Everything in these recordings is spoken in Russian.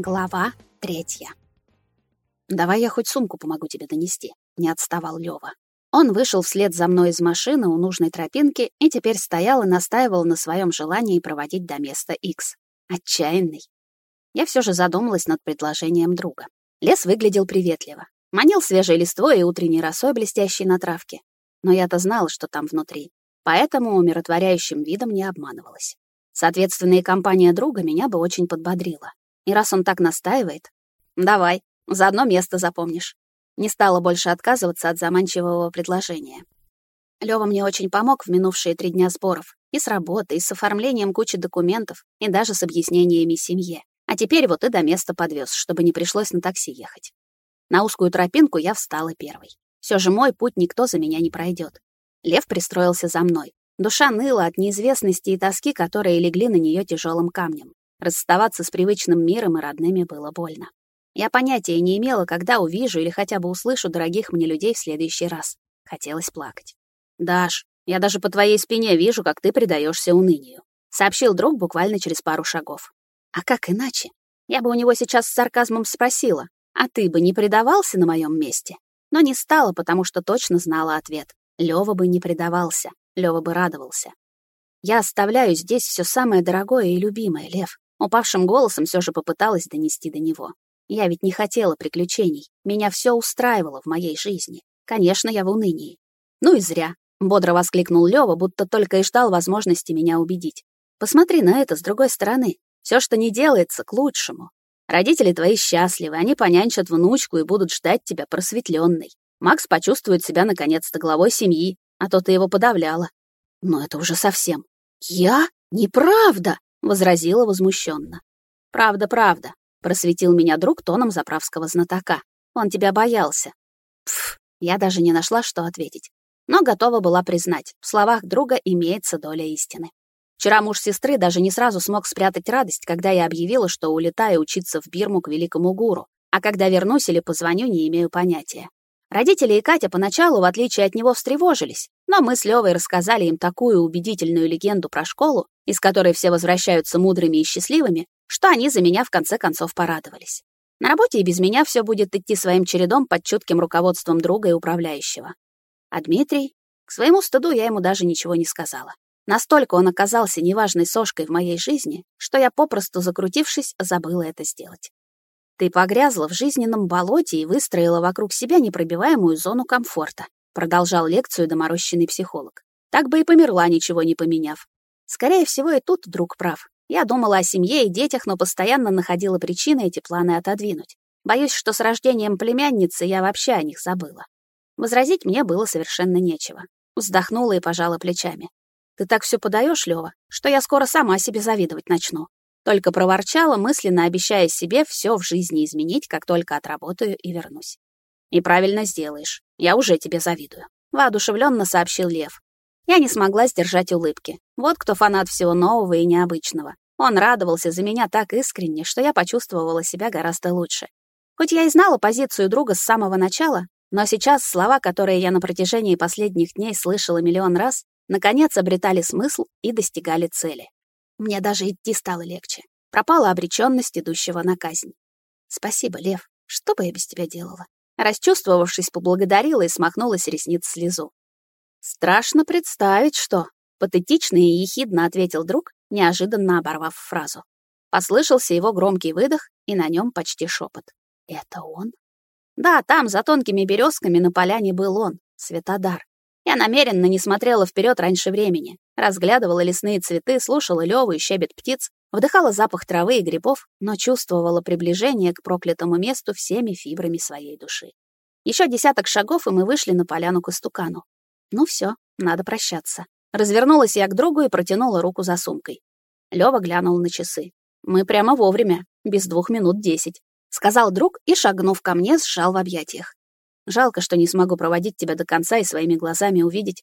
Глава третья. «Давай я хоть сумку помогу тебе донести», — не отставал Лёва. Он вышел вслед за мной из машины у нужной тропинки и теперь стоял и настаивал на своем желании проводить до места X. Отчаянный. Я все же задумалась над предложением друга. Лес выглядел приветливо. Манил свежей листвой и утренней росой, блестящей на травке. Но я-то знала, что там внутри. Поэтому умиротворяющим видом не обманывалась. Соответственно, и компания друга меня бы очень подбодрила. И раз он так настаивает, давай, заодно место запомнишь. Не стала больше отказываться от заманчивого предложения. Лёва мне очень помог в минувшие три дня сборов. И с работой, и с оформлением кучи документов, и даже с объяснениями семье. А теперь вот и до места подвез, чтобы не пришлось на такси ехать. На узкую тропинку я встала первой. Все же мой путь никто за меня не пройдет. Лев пристроился за мной. Душа ныла от неизвестности и тоски, которые легли на нее тяжелым камнем. Расставаться с привычным миром и родными было больно. Я понятия не имела, когда увижу или хотя бы услышу дорогих мне людей в следующий раз. Хотелось плакать. «Даш, я даже по твоей спине вижу, как ты предаешься унынию», сообщил друг буквально через пару шагов. А как иначе? Я бы у него сейчас с сарказмом спросила, а ты бы не предавался на моем месте? Но не стала, потому что точно знала ответ. Лёва бы не предавался, Лёва бы радовался. Я оставляю здесь все самое дорогое и любимое, Лев. Упавшим голосом все же попыталась донести до него. Я ведь не хотела приключений. Меня все устраивало в моей жизни. Конечно, я в унынии. Ну и зря. Бодро воскликнул Лёва, будто только и ждал возможности меня убедить. Посмотри на это с другой стороны. Все, что не делается, к лучшему. Родители твои счастливы, они понянчат внучку и будут ждать тебя просветленной. Макс почувствует себя наконец-то главой семьи, а то ты его подавляла. Но это уже совсем. Я? Неправда! Возразила возмущенно. Правда, правда, просветил меня друг тоном заправского знатока. Он тебя боялся. Пф, я даже не нашла, что ответить. Но готова была признать, в словах друга имеется доля истины. Вчера муж сестры даже не сразу смог спрятать радость, когда я объявила, что улетаю учиться в Бирму к великому гуру, а когда вернусь или позвоню, не имею понятия. Родители и Катя поначалу, в отличие от него, встревожились, но мы с Левой рассказали им такую убедительную легенду про школу, из которой все возвращаются мудрыми и счастливыми, что они за меня в конце концов порадовались. На работе и без меня все будет идти своим чередом под чутким руководством друга и управляющего. А Дмитрий? К своему стыду я ему даже ничего не сказала. Настолько он оказался неважной сошкой в моей жизни, что я, попросту закрутившись, забыла это сделать. Ты погрязла в жизненном болоте и выстроила вокруг себя непробиваемую зону комфорта, продолжал лекцию доморощенный психолог. Так бы и померла, ничего не поменяв. Скорее всего, и тут друг прав. Я думала о семье и детях, но постоянно находила причины эти планы отодвинуть. Боюсь, что с рождением племянницы я вообще о них забыла. Возразить мне было совершенно нечего. Вздохнула и пожала плечами. Ты так все подаешь, Лева, что я скоро сама себе завидовать начну. Только проворчала, мысленно обещая себе все в жизни изменить, как только отработаю и вернусь. «И правильно сделаешь. Я уже тебе завидую», — воодушевленно сообщил Лев. Я не смогла сдержать улыбки. Вот кто фанат всего нового и необычного. Он радовался за меня так искренне, что я почувствовала себя гораздо лучше. Хоть я и знала позицию друга с самого начала, но сейчас слова, которые я на протяжении последних дней слышала миллион раз, наконец обретали смысл и достигали цели. Мне даже идти стало легче. Пропала обречённость идущего на казнь. Спасибо, Лев. Что бы я без тебя делала? Расчувствовавшись, поблагодарила и смахнула с ресниц слезу. Страшно представить, что... Патетично и ехидно ответил друг, неожиданно оборвав фразу. Послышался его громкий выдох, и на нем почти шепот. Это он? Да, там, за тонкими березками на поляне был он, Светодар. Я намеренно не смотрела вперед раньше времени, разглядывала лесные цветы, слушала Леву и щебет птиц, вдыхала запах травы и грибов, но чувствовала приближение к проклятому месту всеми фибрами своей души. Еще десяток шагов, и мы вышли на поляну к истукану. Ну все, надо прощаться. Развернулась я к другу и протянула руку за сумкой. Лева глянул на часы. Мы прямо вовремя, без двух минут десять. Сказал друг и, шагнув ко мне, сжал в объятиях. Жалко, что не смогу проводить тебя до конца и своими глазами увидеть.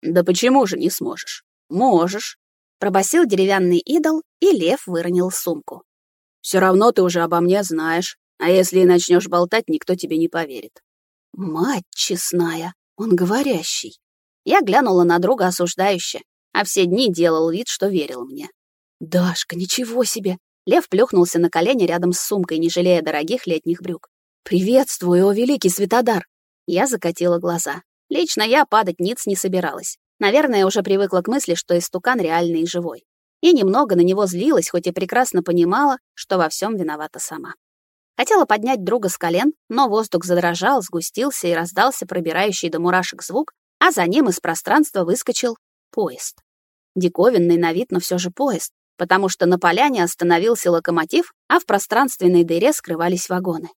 Да почему же не сможешь? Можешь. Пробасил деревянный идол, и лев выронил сумку. Все равно ты уже обо мне знаешь, а если и начнешь болтать, никто тебе не поверит. Мать честная, он говорящий. Я глянула на друга осуждающе, а все дни делал вид, что верил мне. «Дашка, ничего себе! Лев плюхнулся на колени рядом с сумкой, не жалея дорогих летних брюк. «Приветствую, о великий Светодар!» Я закатила глаза. Лично я падать ниц не собиралась. Наверное, уже привыкла к мысли, что истукан реальный и живой. И немного на него злилась, хоть и прекрасно понимала, что во всем виновата сама. Хотела поднять друга с колен, но воздух задрожал, сгустился и раздался пробирающий до мурашек звук, а за ним из пространства выскочил поезд. Диковинный на вид, но все же поезд, потому что на поляне остановился локомотив, а в пространственной дыре скрывались вагоны.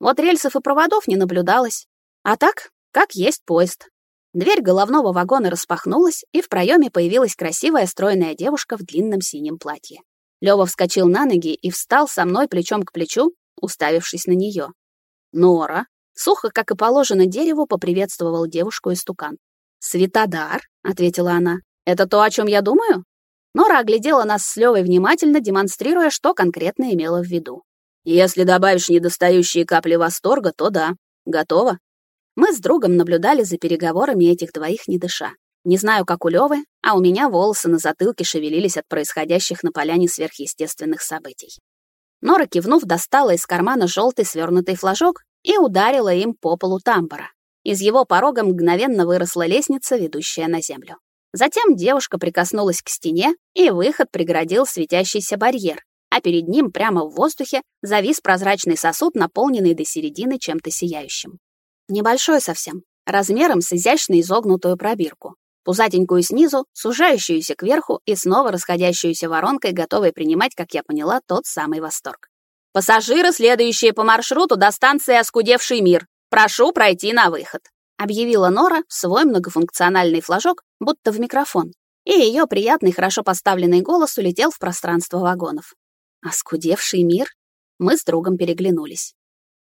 Вот рельсов и проводов не наблюдалось. А так, как есть поезд. Дверь головного вагона распахнулась, и в проеме появилась красивая стройная девушка в длинном синем платье. Лёва вскочил на ноги и встал со мной плечом к плечу, уставившись на нее. «Нора!» — сухо, как и положено дереву, поприветствовал девушку истукан. «Светодар!» — ответила она. «Это то, о чем я думаю?» Нора оглядела нас с Левой внимательно, демонстрируя, что конкретно имела в виду. «Если добавишь недостающие капли восторга, то да. Готово?» Мы с другом наблюдали за переговорами этих двоих не дыша. Не знаю, как у Левы, а у меня волосы на затылке шевелились от происходящих на поляне сверхъестественных событий. Нора, кивнув, достала из кармана желтый свернутый флажок и ударила им по полу тамбора. Из его порога мгновенно выросла лестница, ведущая на землю. Затем девушка прикоснулась к стене, и выход преградил светящийся барьер, а перед ним прямо в воздухе завис прозрачный сосуд, наполненный до середины чем-то сияющим. Небольшой совсем, размером с изящно изогнутую пробирку пузатенькую снизу, сужающуюся кверху и снова расходящуюся воронкой, готовой принимать, как я поняла, тот самый восторг. «Пассажиры, следующие по маршруту до станции «Оскудевший мир», прошу пройти на выход», объявила Нора в свой многофункциональный флажок, будто в микрофон, и ее приятный, хорошо поставленный голос улетел в пространство вагонов. «Оскудевший мир?» Мы с другом переглянулись.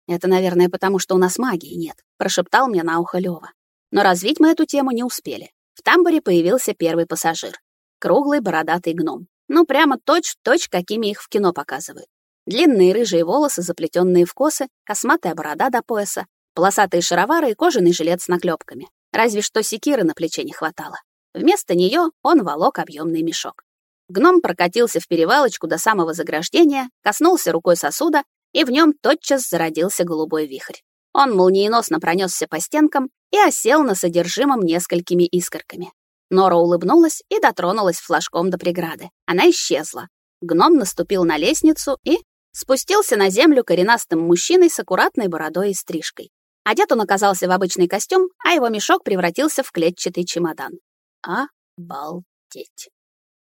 «Это, наверное, потому что у нас магии нет», прошептал мне на ухо Лёва. Но развить мы эту тему не успели. В тамбуре появился первый пассажир. Круглый бородатый гном. Ну, прямо точь-в-точь, какими их в кино показывают. Длинные рыжие волосы, заплетенные в косы, косматая борода до пояса, полосатые шаровары и кожаный жилет с наклепками. Разве что секиры на плече не хватало. Вместо нее он волок объемный мешок. Гном прокатился в перевалочку до самого заграждения, коснулся рукой сосуда, и в нем тотчас зародился голубой вихрь. Он молниеносно пронесся по стенкам и осел на содержимом несколькими искорками. Нора улыбнулась и дотронулась флажком до преграды. Она исчезла. Гном наступил на лестницу и спустился на землю коренастым мужчиной с аккуратной бородой и стрижкой. Одет он оказался в обычный костюм, а его мешок превратился в клетчатый чемодан. Обалдеть.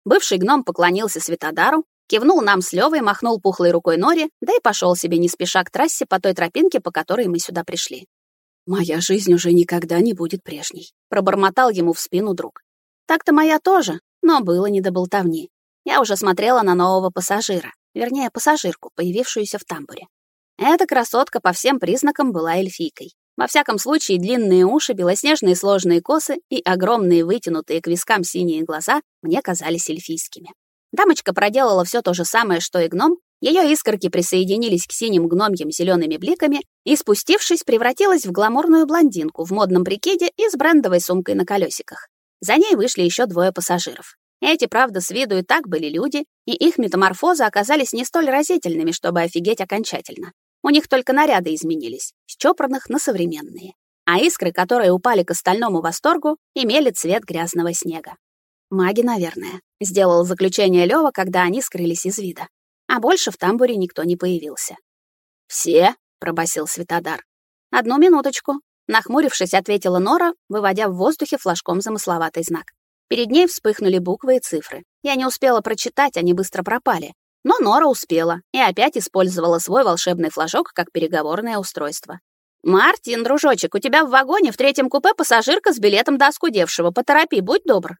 Бывший гном поклонился Светодару, Кивнул нам с Левой, махнул пухлой рукой Норе, да и пошел себе не спеша к трассе по той тропинке, по которой мы сюда пришли. «Моя жизнь уже никогда не будет прежней», — пробормотал ему в спину друг. «Так-то моя тоже, но было не до болтовни. Я уже смотрела на нового пассажира, вернее, пассажирку, появившуюся в тамбуре. Эта красотка по всем признакам была эльфийкой. Во всяком случае, длинные уши, белоснежные сложные косы и огромные вытянутые к вискам синие глаза мне казались эльфийскими. Дамочка проделала все то же самое, что и гном. Ее искорки присоединились к синим гномьям зелеными бликами и, спустившись, превратилась в гламурную блондинку в модном прикиде и с брендовой сумкой на колесиках. За ней вышли еще двое пассажиров. Эти, правда, с виду и так были люди, и их метаморфозы оказались не столь разительными, чтобы офигеть окончательно. У них только наряды изменились, с чопорных на современные. А искры, которые упали к остальному восторгу, имели цвет грязного снега. Маги, наверное, сделал заключение Лёва, когда они скрылись из вида. А больше в тамбуре никто не появился. «Все?» — пробасил Светодар. «Одну минуточку», — нахмурившись, ответила Нора, выводя в воздухе флажком замысловатый знак. Перед ней вспыхнули буквы и цифры. Я не успела прочитать, они быстро пропали. Но Нора успела и опять использовала свой волшебный флажок как переговорное устройство. «Мартин, дружочек, у тебя в вагоне в третьем купе пассажирка с билетом до оскудевшего. Поторопи, будь добр».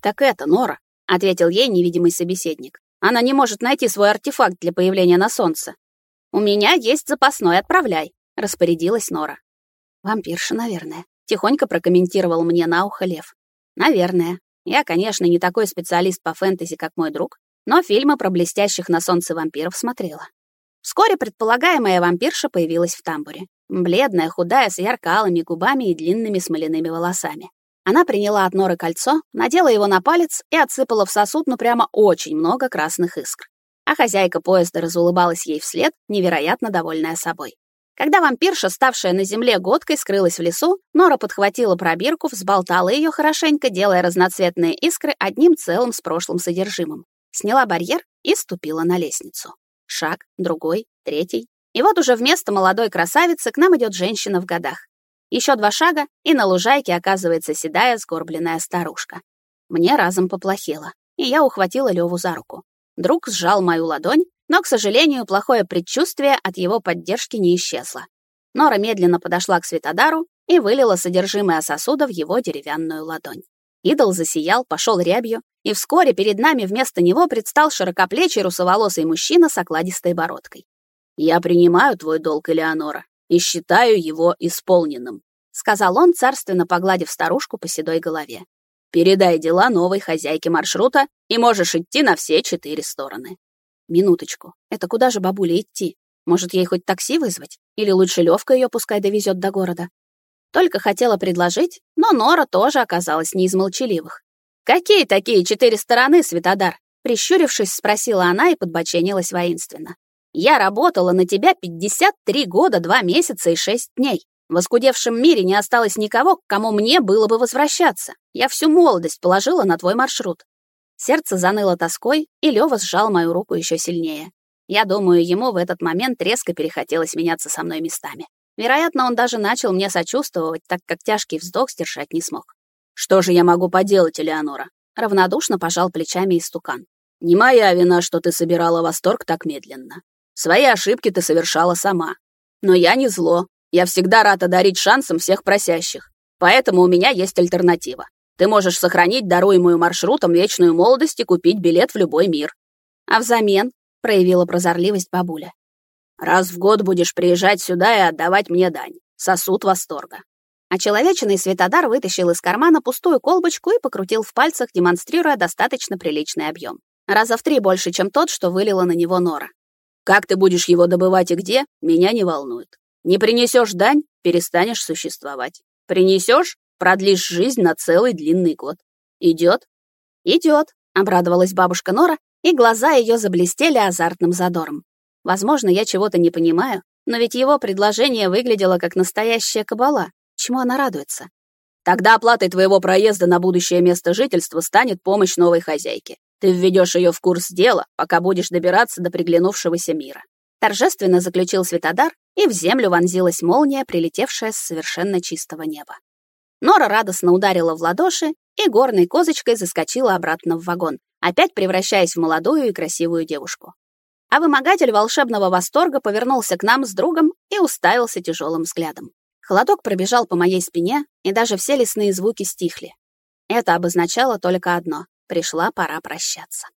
«Так это, Нора», — ответил ей невидимый собеседник. «Она не может найти свой артефакт для появления на солнце». «У меня есть запасной, отправляй», — распорядилась Нора. «Вампирша, наверное», — тихонько прокомментировал мне на ухо Лев. «Наверное. Я, конечно, не такой специалист по фэнтези, как мой друг, но фильмы про блестящих на солнце вампиров смотрела». Вскоре предполагаемая вампирша появилась в тамбуре. Бледная, худая, с ярко-алыми губами и длинными смоляными волосами. Она приняла от Норы кольцо, надела его на палец и отсыпала в сосуд ну прямо очень много красных искр. а хозяйка поезда разулыбалась ей вслед, невероятно довольная собой. Когда вампирша, ставшая на земле годкой, скрылась в лесу, Нора подхватила пробирку, взболтала ее хорошенько, делая разноцветные искры одним целым с прошлым содержимым. Сняла барьер и ступила на лестницу. Шаг, другой, третий. И вот уже вместо молодой красавицы к нам идет женщина в годах. Еще два шага, и на лужайке оказывается седая, сгорбленная старушка. Мне разом поплохело, и я ухватила Леву за руку. Друг сжал мою ладонь, но, к сожалению, плохое предчувствие от его поддержки не исчезло. Нора медленно подошла к Светодару и вылила содержимое сосуда в его деревянную ладонь. Идол засиял, пошел рябью, и вскоре перед нами вместо него предстал широкоплечий русоволосый мужчина с окладистой бородкой. «Я принимаю твой долг, Элеонора, и считаю его исполненным», сказал он, царственно погладив старушку по седой голове. «Передай дела новой хозяйке маршрута, и можешь идти на все четыре стороны». Минуточку. Это куда же бабуле идти? Может, ей хоть такси вызвать? Или лучше Левка ее пускай довезет до города? Только хотела предложить, но Нора тоже оказалась не из молчаливых. «Какие такие четыре стороны, Светодар?» Прищурившись, спросила она и подбоченилась воинственно. «Я работала на тебя 53 года, 2 месяца и 6 дней. В оскудевшем мире не осталось никого, к кому мне было бы возвращаться. Я всю молодость положила на твой маршрут. Сердце заныло тоской, и Лёва сжал мою руку еще сильнее. Я думаю, ему в этот момент резко перехотелось меняться со мной местами. Вероятно, он даже начал мне сочувствовать, так как тяжкий вздох сдержать не смог. «Что же я могу поделать, Элеонора?» Равнодушно пожал плечами истукан. «Не моя вина, что ты собирала восторг так медленно. Свои ошибки ты совершала сама. Но я не зло. Я всегда рад одарить шансом всех просящих. Поэтому у меня есть альтернатива. Ты можешь сохранить даруемую маршрутом вечную молодость и купить билет в любой мир. А взамен, — проявила прозорливость бабуля, раз в год будешь приезжать сюда и отдавать мне дань. Сосуд восторга. А человечный Светодар вытащил из кармана пустую колбочку и покрутил в пальцах, демонстрируя достаточно приличный объем. Раза в три больше, чем тот, что вылила на него Нора. Как ты будешь его добывать и где, меня не волнует. Не принесешь дань — перестанешь существовать. Принесешь Продлишь жизнь на целый длинный год. Идет? Идет, обрадовалась бабушка Нора, и глаза ее заблестели азартным задором. Возможно, я чего-то не понимаю, но ведь его предложение выглядело как настоящая кабала. Чему она радуется? Тогда оплатой твоего проезда на будущее место жительства станет помощь новой хозяйке. Ты введешь ее в курс дела, пока будешь добираться до приглянувшегося мира. Торжественно заключил Светодар, и в землю вонзилась молния, прилетевшая с совершенно чистого неба. Нора радостно ударила в ладоши и горной козочкой заскочила обратно в вагон, опять превращаясь в молодую и красивую девушку. А вымогатель волшебного восторга повернулся к нам с другом и уставился тяжелым взглядом. Холодок пробежал по моей спине, и даже все лесные звуки стихли. Это обозначало только одно — пришла пора прощаться.